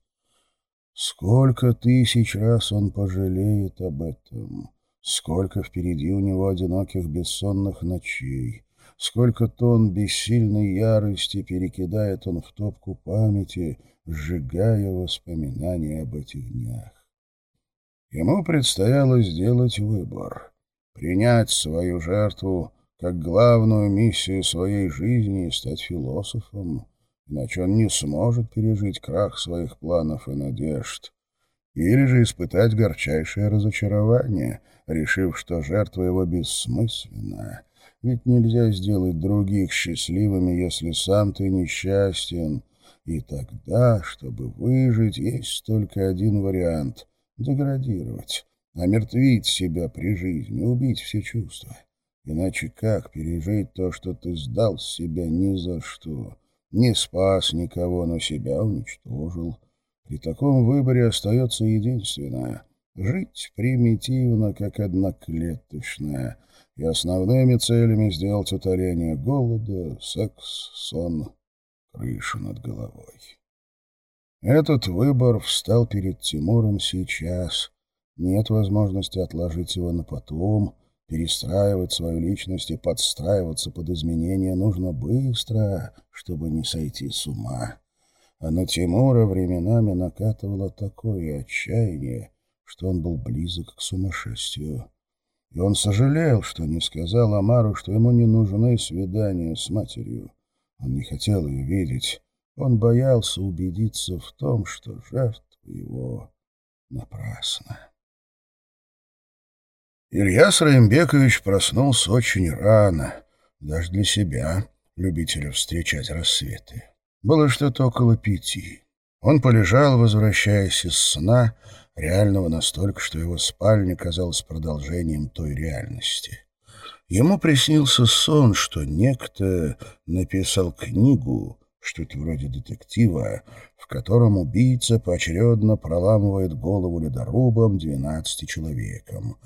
Сколько тысяч раз он пожалеет об этом, сколько впереди у него одиноких бессонных ночей, сколько тонн бессильной ярости перекидает он в топку памяти, сжигая воспоминания об этих днях. Ему предстояло сделать выбор — принять свою жертву как главную миссию своей жизни и стать философом, иначе он не сможет пережить крах своих планов и надежд. или же испытать горчайшее разочарование, решив, что жертва его бессмысленна. Ведь нельзя сделать других счастливыми, если сам ты несчастен. И тогда, чтобы выжить, есть только один вариант — деградировать, омертвить себя при жизни, убить все чувства. Иначе как пережить то, что ты сдал себя ни за что? Не спас никого, но себя уничтожил. При таком выборе остается единственное — жить примитивно, как одноклеточная, и основными целями сделать утоление голода, секс, сон, крышу над головой. Этот выбор встал перед Тимуром сейчас. Нет возможности отложить его на потом — Перестраивать свою личность и подстраиваться под изменения нужно быстро, чтобы не сойти с ума. А на Тимура временами накатывало такое отчаяние, что он был близок к сумасшествию. И он сожалел, что не сказал Амару, что ему не нужны свидания с матерью. Он не хотел ее видеть. Он боялся убедиться в том, что жертва его напрасна. Ильяс Раимбекович проснулся очень рано, даже для себя, любителя встречать рассветы. Было что-то около пяти. Он полежал, возвращаясь из сна, реального настолько, что его спальня казалась продолжением той реальности. Ему приснился сон, что некто написал книгу, что-то вроде детектива, в котором убийца поочередно проламывает голову ледорубам двенадцати человекам.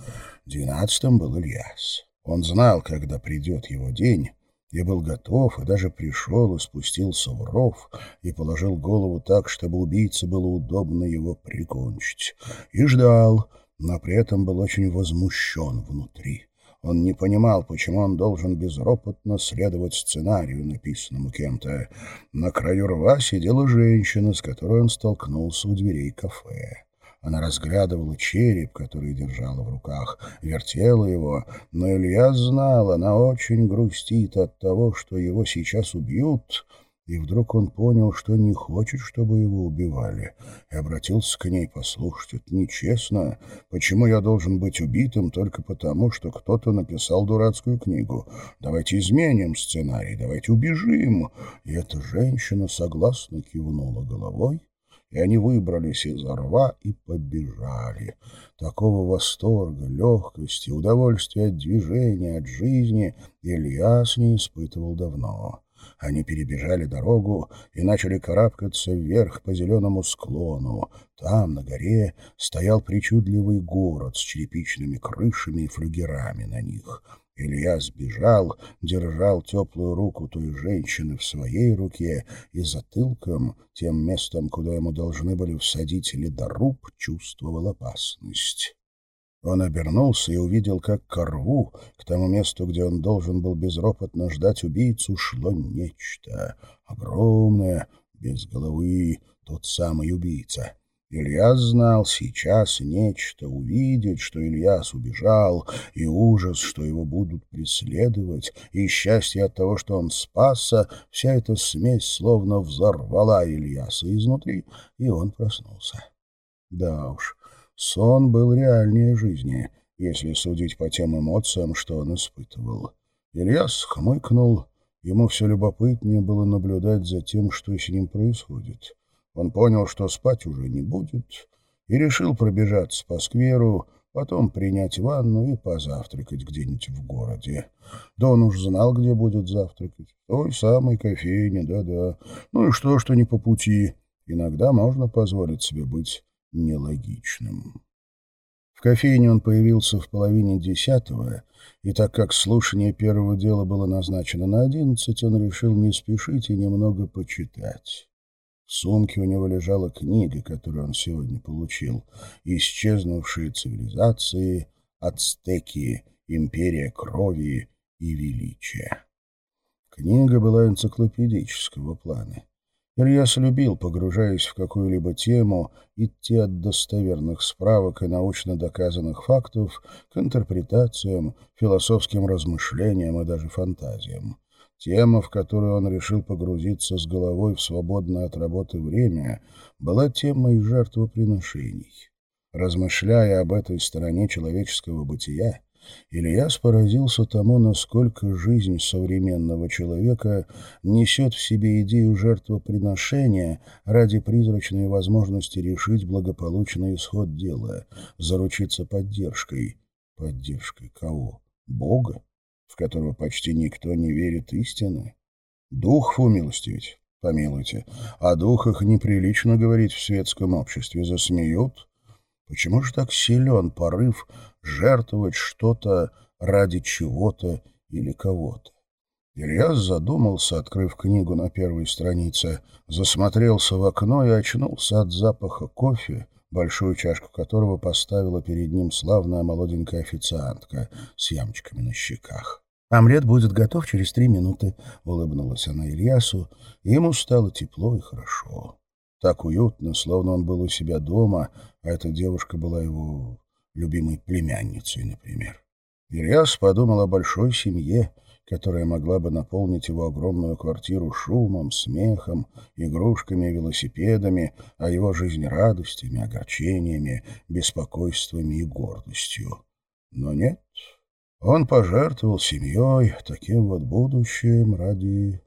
Двенадцатым был Ильяс. Он знал, когда придет его день, и был готов, и даже пришел и спустился в ров, и положил голову так, чтобы убийце было удобно его прикончить. И ждал, но при этом был очень возмущен внутри. Он не понимал, почему он должен безропотно следовать сценарию, написанному кем-то. На краю рва сидела женщина, с которой он столкнулся у дверей кафе. Она разглядывала череп, который держала в руках, вертела его, но Илья знал, она очень грустит от того, что его сейчас убьют, и вдруг он понял, что не хочет, чтобы его убивали, и обратился к ней, послушать, это нечестно, почему я должен быть убитым только потому, что кто-то написал дурацкую книгу? Давайте изменим сценарий, давайте убежим. И эта женщина согласно кивнула головой, и они выбрались из рва и побежали. Такого восторга, легкости, удовольствия от движения, от жизни Ильяс не испытывал давно. Они перебежали дорогу и начали карабкаться вверх по зеленому склону. Там, на горе, стоял причудливый город с черепичными крышами и флюгерами на них — Илья сбежал, держал теплую руку той женщины в своей руке и затылком, тем местом, куда ему должны были всадить ледоруб, чувствовал опасность. Он обернулся и увидел, как к рву, к тому месту, где он должен был безропотно ждать убийцу, шло нечто огромное, без головы, тот самый убийца. Ильяс знал, сейчас нечто увидеть, что Ильяс убежал, и ужас, что его будут преследовать, и счастье от того, что он спасся, вся эта смесь словно взорвала Ильяса изнутри, и он проснулся. Да уж, сон был реальнее жизни, если судить по тем эмоциям, что он испытывал. Ильяс хмыкнул, ему все любопытнее было наблюдать за тем, что с ним происходит. Он понял, что спать уже не будет, и решил пробежаться по скверу, потом принять ванну и позавтракать где-нибудь в городе. Да он уж знал, где будет завтракать. В той самой кофейне, да-да. Ну и что, что не по пути. Иногда можно позволить себе быть нелогичным. В кофейне он появился в половине десятого, и так как слушание первого дела было назначено на одиннадцать, он решил не спешить и немного почитать. В сумке у него лежала книга, которую он сегодня получил. «Исчезнувшие цивилизации, ацтеки, империя крови и величия». Книга была энциклопедического плана. Ильяс любил, погружаясь в какую-либо тему, идти от достоверных справок и научно доказанных фактов к интерпретациям, философским размышлениям и даже фантазиям. Тема, в которую он решил погрузиться с головой в свободное от работы время, была темой жертвоприношений. Размышляя об этой стороне человеческого бытия, Ильяс поразился тому, насколько жизнь современного человека несет в себе идею жертвоприношения ради призрачной возможности решить благополучный исход дела, заручиться поддержкой. Поддержкой кого? Бога, в которого почти никто не верит истины? Дух умилостивить? Помилуйте. О духах неприлично говорить в светском обществе. Засмеют? Почему же так силен порыв жертвовать что-то ради чего-то или кого-то? Ильяс задумался, открыв книгу на первой странице, засмотрелся в окно и очнулся от запаха кофе, большую чашку которого поставила перед ним славная молоденькая официантка с ямочками на щеках. «Омлет будет готов через три минуты», — улыбнулась она Ильясу, и ему стало тепло и хорошо. Так уютно, словно он был у себя дома, а эта девушка была его любимой племянницей, например. Ильяс подумал о большой семье, которая могла бы наполнить его огромную квартиру шумом, смехом, игрушками и велосипедами, а его жизнь радостями, огорчениями, беспокойствами и гордостью. Но нет, он пожертвовал семьей, таким вот будущим ради...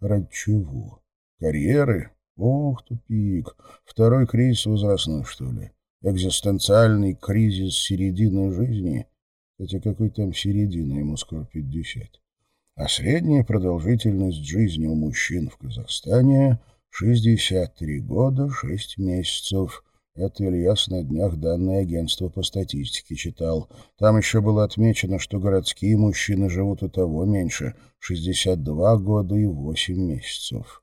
ради чего? Карьеры? Ох, тупик. Второй кризис возрастной, что ли? Экзистенциальный кризис середины жизни? Хотя какой там середина, ему скоро пятьдесят. А средняя продолжительность жизни у мужчин в Казахстане — 63 года 6 месяцев. Это Ильяс на днях данные агентства по статистике читал. Там еще было отмечено, что городские мужчины живут и того меньше — 62 года и 8 месяцев.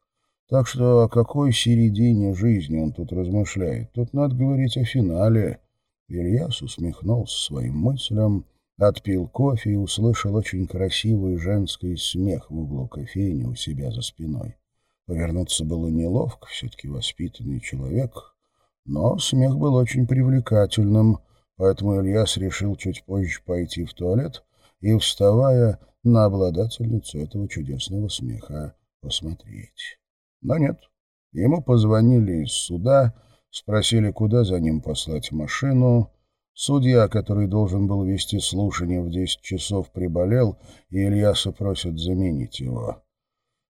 Так что о какой середине жизни он тут размышляет? Тут надо говорить о финале. Ильяс усмехнулся своим мыслям, отпил кофе и услышал очень красивый женский смех в углу кофейни у себя за спиной. Повернуться было неловко, все-таки воспитанный человек, но смех был очень привлекательным, поэтому Ильяс решил чуть позже пойти в туалет и, вставая, на обладательницу этого чудесного смеха посмотреть. Но нет. Ему позвонили из суда, спросили, куда за ним послать машину. Судья, который должен был вести слушание в десять часов, приболел, и Ильяса просят заменить его.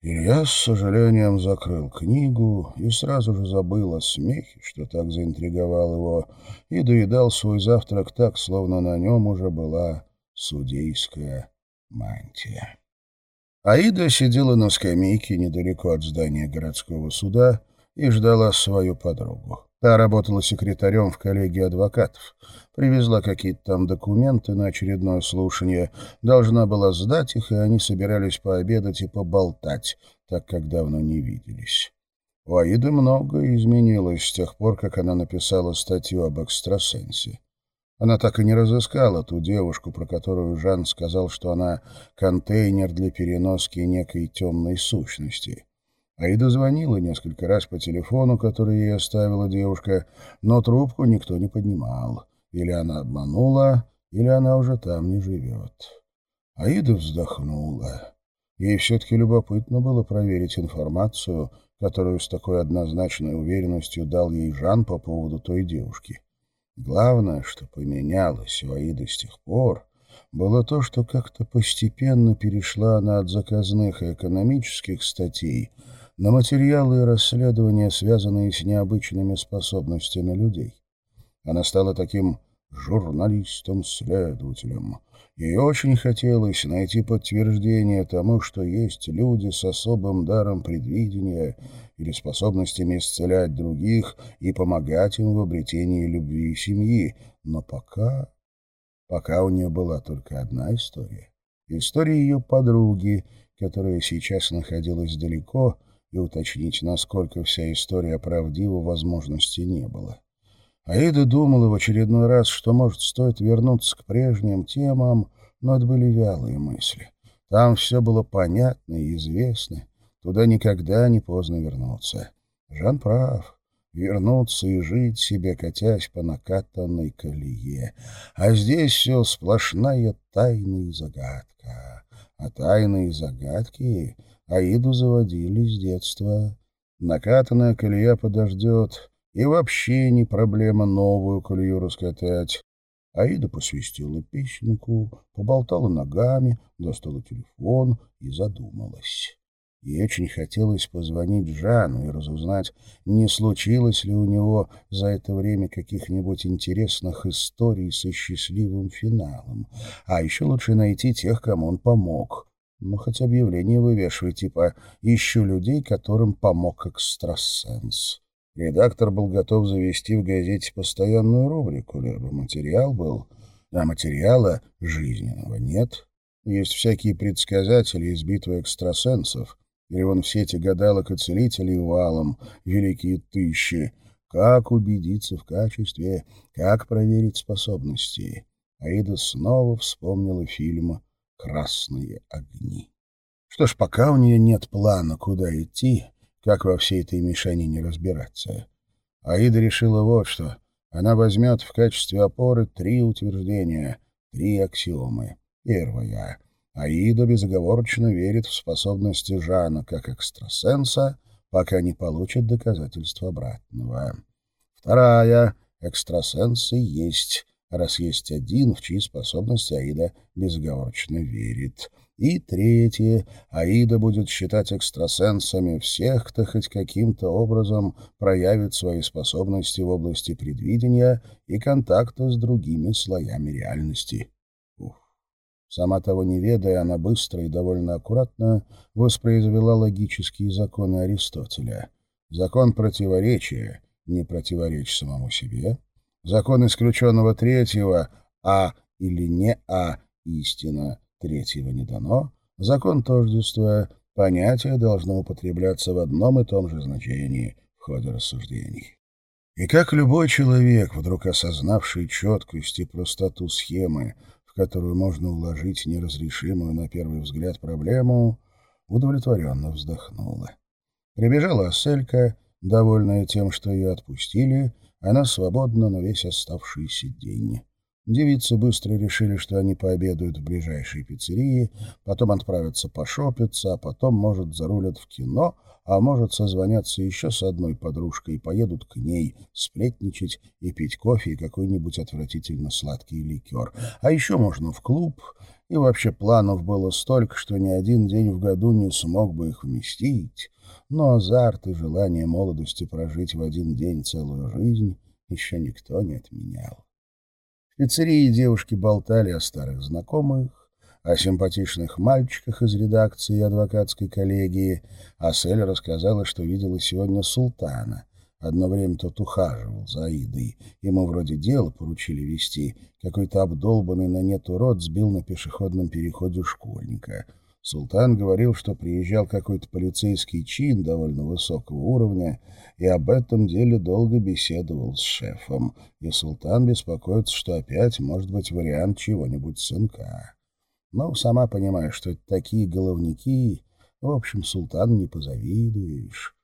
Илья с сожалением закрыл книгу и сразу же забыл о смехе, что так заинтриговал его, и доедал свой завтрак так, словно на нем уже была судейская мантия. Аида сидела на скамейке недалеко от здания городского суда и ждала свою подругу. Та работала секретарем в коллегии адвокатов, привезла какие-то там документы на очередное слушание, должна была сдать их, и они собирались пообедать и поболтать, так как давно не виделись. У Аиды многое изменилось с тех пор, как она написала статью об экстрасенсе. Она так и не разыскала ту девушку, про которую Жан сказал, что она контейнер для переноски некой темной сущности. Аида звонила несколько раз по телефону, который ей оставила девушка, но трубку никто не поднимал. Или она обманула, или она уже там не живет. Аида вздохнула. Ей все-таки любопытно было проверить информацию, которую с такой однозначной уверенностью дал ей Жан по поводу той девушки. Главное, что поменялось у Аиды с тех пор, было то, что как-то постепенно перешла она от заказных и экономических статей на материалы и расследования, связанные с необычными способностями людей. Она стала таким журналистом-следователем. Ей очень хотелось найти подтверждение тому, что есть люди с особым даром предвидения или способностями исцелять других и помогать им в обретении любви и семьи. Но пока... Пока у нее была только одна история. История ее подруги, которая сейчас находилась далеко, и уточнить, насколько вся история правдива, возможности не было. Аида думала в очередной раз, что, может, стоит вернуться к прежним темам, но это были вялые мысли. Там все было понятно и известно. Туда никогда не поздно вернуться. Жан прав. Вернуться и жить себе, катясь по накатанной колее. А здесь все сплошная тайна и загадка. А тайны и загадки Аиду заводили с детства. Накатанная колея подождет, И вообще не проблема новую колею раскатать. Аида посвистела песенку, поболтала ногами, достала телефон и задумалась. Ей очень хотелось позвонить Жану и разузнать, не случилось ли у него за это время каких-нибудь интересных историй со счастливым финалом. А еще лучше найти тех, кому он помог. Ну, хоть объявление вывешивай, типа «Ищу людей, которым помог экстрасенс». Редактор был готов завести в газете постоянную рубрику, либо материал был, а материала жизненного нет. Есть всякие предсказатели из битвы экстрасенсов, или вон все эти гадалок и целителей валом, великие тысячи. Как убедиться в качестве, как проверить способности. Аида снова вспомнила фильм «Красные огни». Что ж, пока у нее нет плана, куда идти, как во всей этой мешанине разбираться? Аида решила вот что. Она возьмет в качестве опоры три утверждения, три аксиомы. Первое. Аида безоговорочно верит в способности Жана как экстрасенса, пока не получит доказательства обратного. Вторая. Экстрасенсы есть, раз есть один, в чьи способности Аида безоговорочно верит. И третье. Аида будет считать экстрасенсами всех, кто хоть каким-то образом проявит свои способности в области предвидения и контакта с другими слоями реальности. Ух. Сама того не ведая, она быстро и довольно аккуратно воспроизвела логические законы Аристотеля. Закон противоречия не противоречь самому себе. Закон исключенного третьего «а» или «не а» истина третьего не дано, закон тождества, понятие должно употребляться в одном и том же значении в ходе рассуждений. И как любой человек, вдруг осознавший четкость и простоту схемы, в которую можно уложить неразрешимую на первый взгляд проблему, удовлетворенно вздохнула. Прибежала Асселька, довольная тем, что ее отпустили, она свободна на весь оставшийся день. Девицы быстро решили, что они пообедают в ближайшей пиццерии, потом отправятся пошопиться, а потом, может, зарулят в кино, а может, созвонятся еще с одной подружкой и поедут к ней сплетничать и пить кофе и какой-нибудь отвратительно сладкий ликер. А еще можно в клуб, и вообще планов было столько, что ни один день в году не смог бы их вместить. Но азарт и желание молодости прожить в один день целую жизнь еще никто не отменял. В пиццерии девушки болтали о старых знакомых, о симпатичных мальчиках из редакции адвокатской коллегии, а Сель рассказала, что видела сегодня султана. Одно время тот ухаживал за Аидой. Ему вроде дело поручили вести. Какой-то обдолбанный на нет урод сбил на пешеходном переходе школьника — Султан говорил, что приезжал какой-то полицейский чин довольно высокого уровня, и об этом деле долго беседовал с шефом, и Султан беспокоится, что опять может быть вариант чего-нибудь сынка. Ну, сама понимаешь, что это такие головники, в общем, Султан не позавидуешь.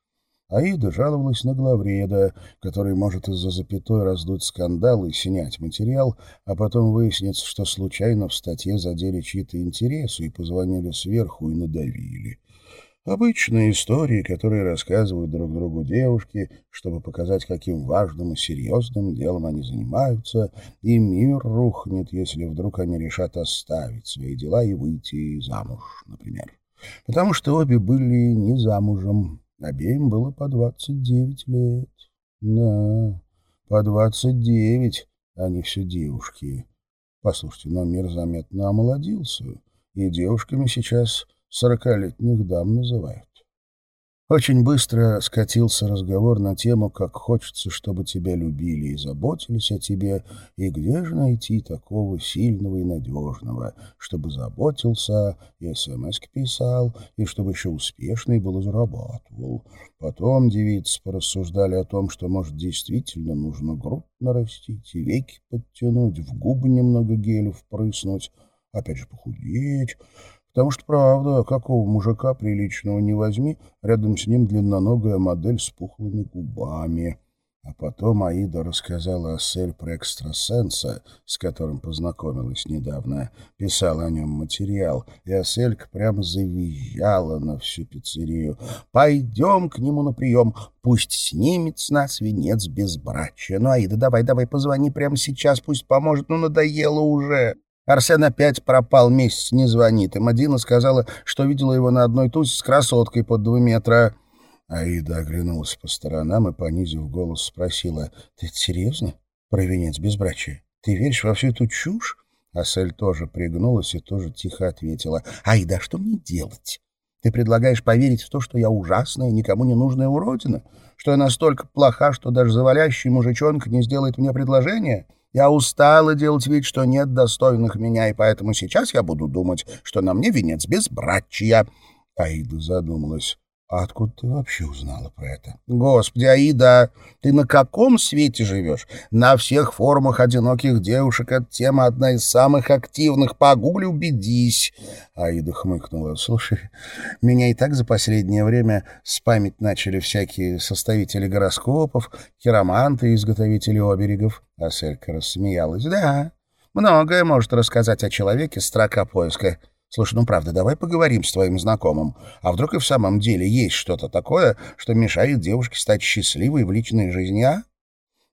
Аида жаловалась на главреда, который может из-за запятой раздуть скандал и снять материал, а потом выяснится, что случайно в статье задели чьи-то интересы и позвонили сверху и надавили. Обычные истории, которые рассказывают друг другу девушки, чтобы показать, каким важным и серьезным делом они занимаются, и мир рухнет, если вдруг они решат оставить свои дела и выйти замуж, например. Потому что обе были не замужем. Обеим было по двадцать девять лет. Да, по двадцать девять, они все девушки. Послушайте, но мир заметно омолодился, и девушками сейчас сорокалетних дам называют. Очень быстро скатился разговор на тему, как хочется, чтобы тебя любили и заботились о тебе, и где же найти такого сильного и надежного, чтобы заботился, и смс писал, и чтобы еще успешный был и зарабатывал. Потом девицы порассуждали о том, что, может, действительно нужно грудь нарастить и веки подтянуть, в губы немного гелю впрыснуть, опять же похудеть, Потому что, правда, какого мужика приличного не возьми, рядом с ним длинноногая модель с пухлыми губами. А потом Аида рассказала Ассель про экстрасенса, с которым познакомилась недавно, писала о нем материал, и Асселька прямо завизжала на всю пиццерию. «Пойдем к нему на прием, пусть снимет с нас венец безбрачия. Ну, Аида, давай, давай, позвони прямо сейчас, пусть поможет, ну, надоело уже». Арсен опять пропал, месяц не звонит. И Мадина сказала, что видела его на одной тусе с красоткой под два метра. Аида оглянулась по сторонам и, понизив голос, спросила, «Ты серьезно? Про венец безбрачия? Ты веришь во всю эту чушь?» Асель тоже пригнулась и тоже тихо ответила, «Аида, что мне делать? Ты предлагаешь поверить в то, что я ужасная, никому не нужная уродина? Что я настолько плоха, что даже завалящий мужичонка не сделает мне предложение?» Я устала делать вид, что нет достойных меня, и поэтому сейчас я буду думать, что на мне венец безбрачия. Аида задумалась. А откуда ты вообще узнала про это? Господи, Аида, ты на каком свете живешь? На всех форумах одиноких девушек эта тема одна из самых активных. Погугли, убедись. Аида хмыкнула. Слушай, меня и так за последнее время спамить начали всякие составители гороскопов, хироманты и изготовители оберегов. А Селька рассмеялась. Да, многое может рассказать о человеке строка поиска. Слушай, ну правда, давай поговорим с твоим знакомым. А вдруг и в самом деле есть что-то такое, что мешает девушке стать счастливой в личной жизни, а?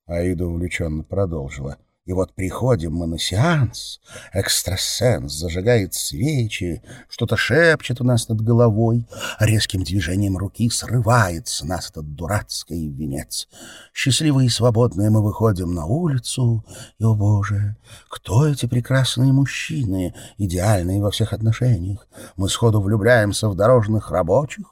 Аида увлеченно продолжила. — и вот приходим мы на сеанс, экстрасенс зажигает свечи, что-то шепчет у нас над головой, резким движением руки срывает с нас этот дурацкий венец. Счастливые и свободные мы выходим на улицу, и, о боже, кто эти прекрасные мужчины, идеальные во всех отношениях? Мы сходу влюбляемся в дорожных рабочих,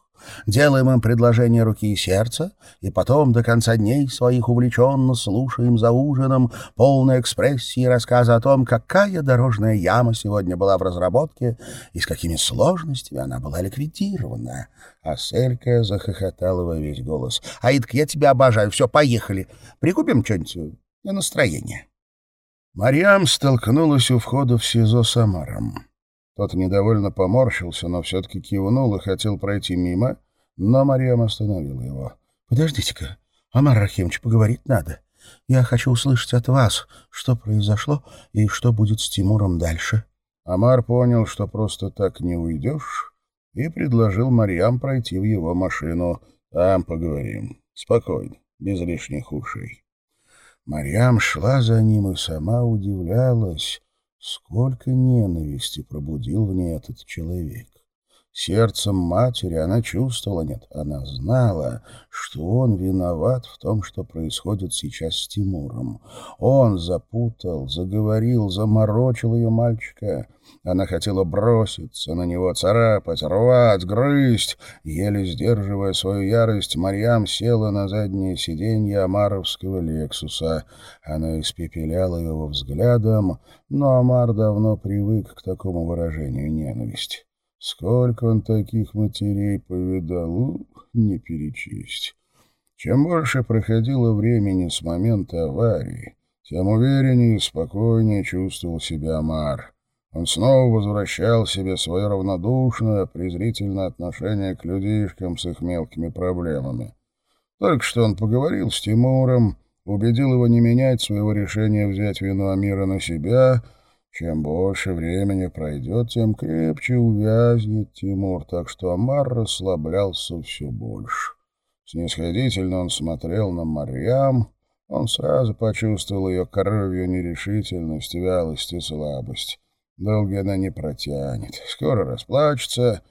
Делаем им предложение руки и сердца, и потом до конца дней своих увлеченно слушаем за ужином полной экспрессии рассказа о том, какая дорожная яма сегодня была в разработке и с какими сложностями она была ликвидирована. А Селька захохотала во весь голос. «Аидка, я тебя обожаю. Все, поехали. Прикупим что-нибудь на настроение». Марьям столкнулась у входа в СИЗО Амаром. Тот недовольно поморщился, но все-таки кивнул и хотел пройти мимо, но Мариам остановила его. — Подождите-ка, Амар Рахимович, поговорить надо. Я хочу услышать от вас, что произошло и что будет с Тимуром дальше. Амар понял, что просто так не уйдешь, и предложил Марьям пройти в его машину. Там поговорим. Спокойно, без лишних ушей. Марьям шла за ним и сама удивлялась, Сколько ненависти пробудил в ней этот человек. Сердцем матери она чувствовала, нет, она знала, что он виноват в том, что происходит сейчас с Тимуром. Он запутал, заговорил, заморочил ее мальчика. Она хотела броситься на него, царапать, рвать, грызть. Еле сдерживая свою ярость, Марьям села на заднее сиденье Амаровского «Лексуса». Она испепеляла его взглядом, но Амар давно привык к такому выражению ненависти. Сколько он таких матерей повидал, не перечесть. Чем больше проходило времени с момента аварии, тем увереннее и спокойнее чувствовал себя Амар. Он снова возвращал себе свое равнодушное, презрительное отношение к людишкам с их мелкими проблемами. Только что он поговорил с Тимуром, убедил его не менять своего решения взять вину Амира на себя — чем больше времени пройдет, тем крепче увязнет Тимур, так что Амар расслаблялся все больше. Снисходительно он смотрел на Марьям, он сразу почувствовал ее коровью нерешительность, вялость и слабость. Долго она не протянет, скоро расплачется,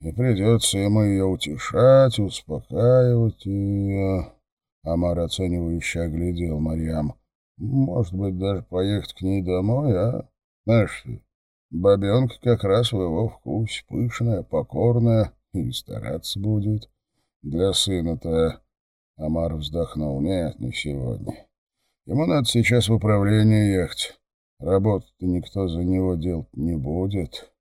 и придется ему ее утешать, успокаивать и... Амар оценивающе оглядел Марьям. Может быть, даже поехать к ней домой, а? Знаешь, бабенка как раз в его вкусе, пышная, покорная, и стараться будет. Для сына-то... Амар вздохнул. Нет, не сегодня. Ему надо сейчас в управление ехать. Работу-то никто за него делать не будет.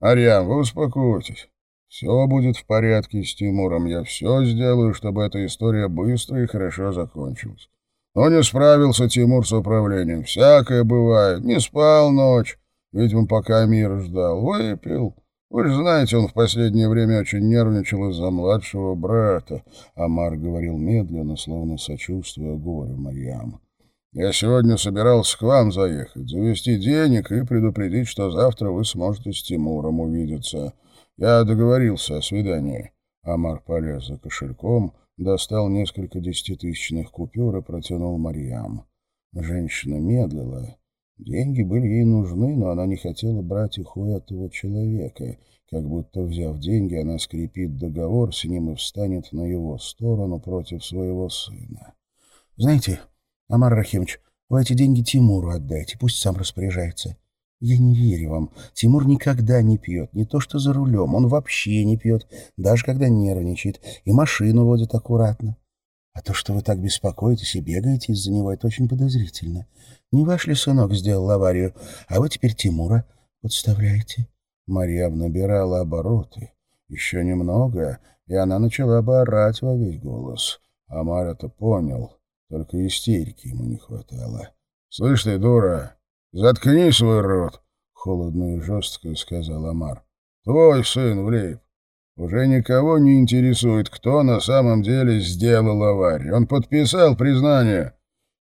Ариан, вы успокойтесь. Все будет в порядке с Тимуром. Я все сделаю, чтобы эта история быстро и хорошо закончилась. Но не справился Тимур с управлением. Всякое бывает. Не спал ночь. Видимо, пока мир ждал. Выпил. Вы же знаете, он в последнее время очень нервничал из-за младшего брата. Амар говорил медленно, словно сочувствуя горю Марьям. Я сегодня собирался к вам заехать, завести денег и предупредить, что завтра вы сможете с Тимуром увидеться. Я договорился о свидании. Амар полез за кошельком, достал несколько десятитысячных купюр и протянул Марьям. Женщина медлила. Деньги были ей нужны, но она не хотела брать их у этого человека, как будто, взяв деньги, она скрепит договор с ним и встанет на его сторону против своего сына. «Знаете, Амар Рахимович, вы эти деньги Тимуру отдайте, пусть сам распоряжается. Я не верю вам. Тимур никогда не пьет, не то что за рулем, он вообще не пьет, даже когда нервничает, и машину водит аккуратно. А то, что вы так беспокоитесь и бегаете из-за него, это очень подозрительно. Не ваш ли сынок сделал аварию, а вы теперь Тимура подставляете?» Марьям набирала обороты. Еще немного, и она начала бы орать во весь голос. Амар это понял, только истерики ему не хватало. «Слышь ты, дура, заткни свой рот!» — холодно и жестко сказал Амар. «Твой сын влип. Уже никого не интересует, кто на самом деле сделал аварию. Он подписал признание.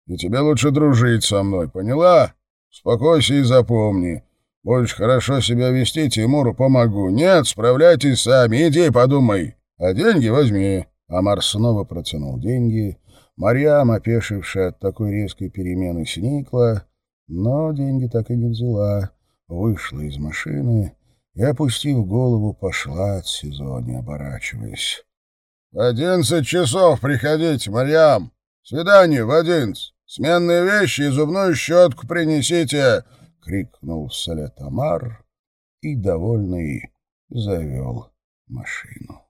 И тебе лучше дружить со мной, поняла? Успокойся и запомни. Будешь хорошо себя вести, Тимуру помогу. Нет, справляйтесь сами, иди подумай. А деньги возьми». Амар снова протянул деньги. Марьям, опешившая от такой резкой перемены, сникла, но деньги так и не взяла. Вышла из машины и, опустив голову, пошла от СИЗО, не оборачиваясь. — В одиннадцать часов приходите, Марьям. Свидание в одиннадцать. Сменные вещи и зубную щетку принесите, — крикнул вслед Амар и, довольный, завел машину.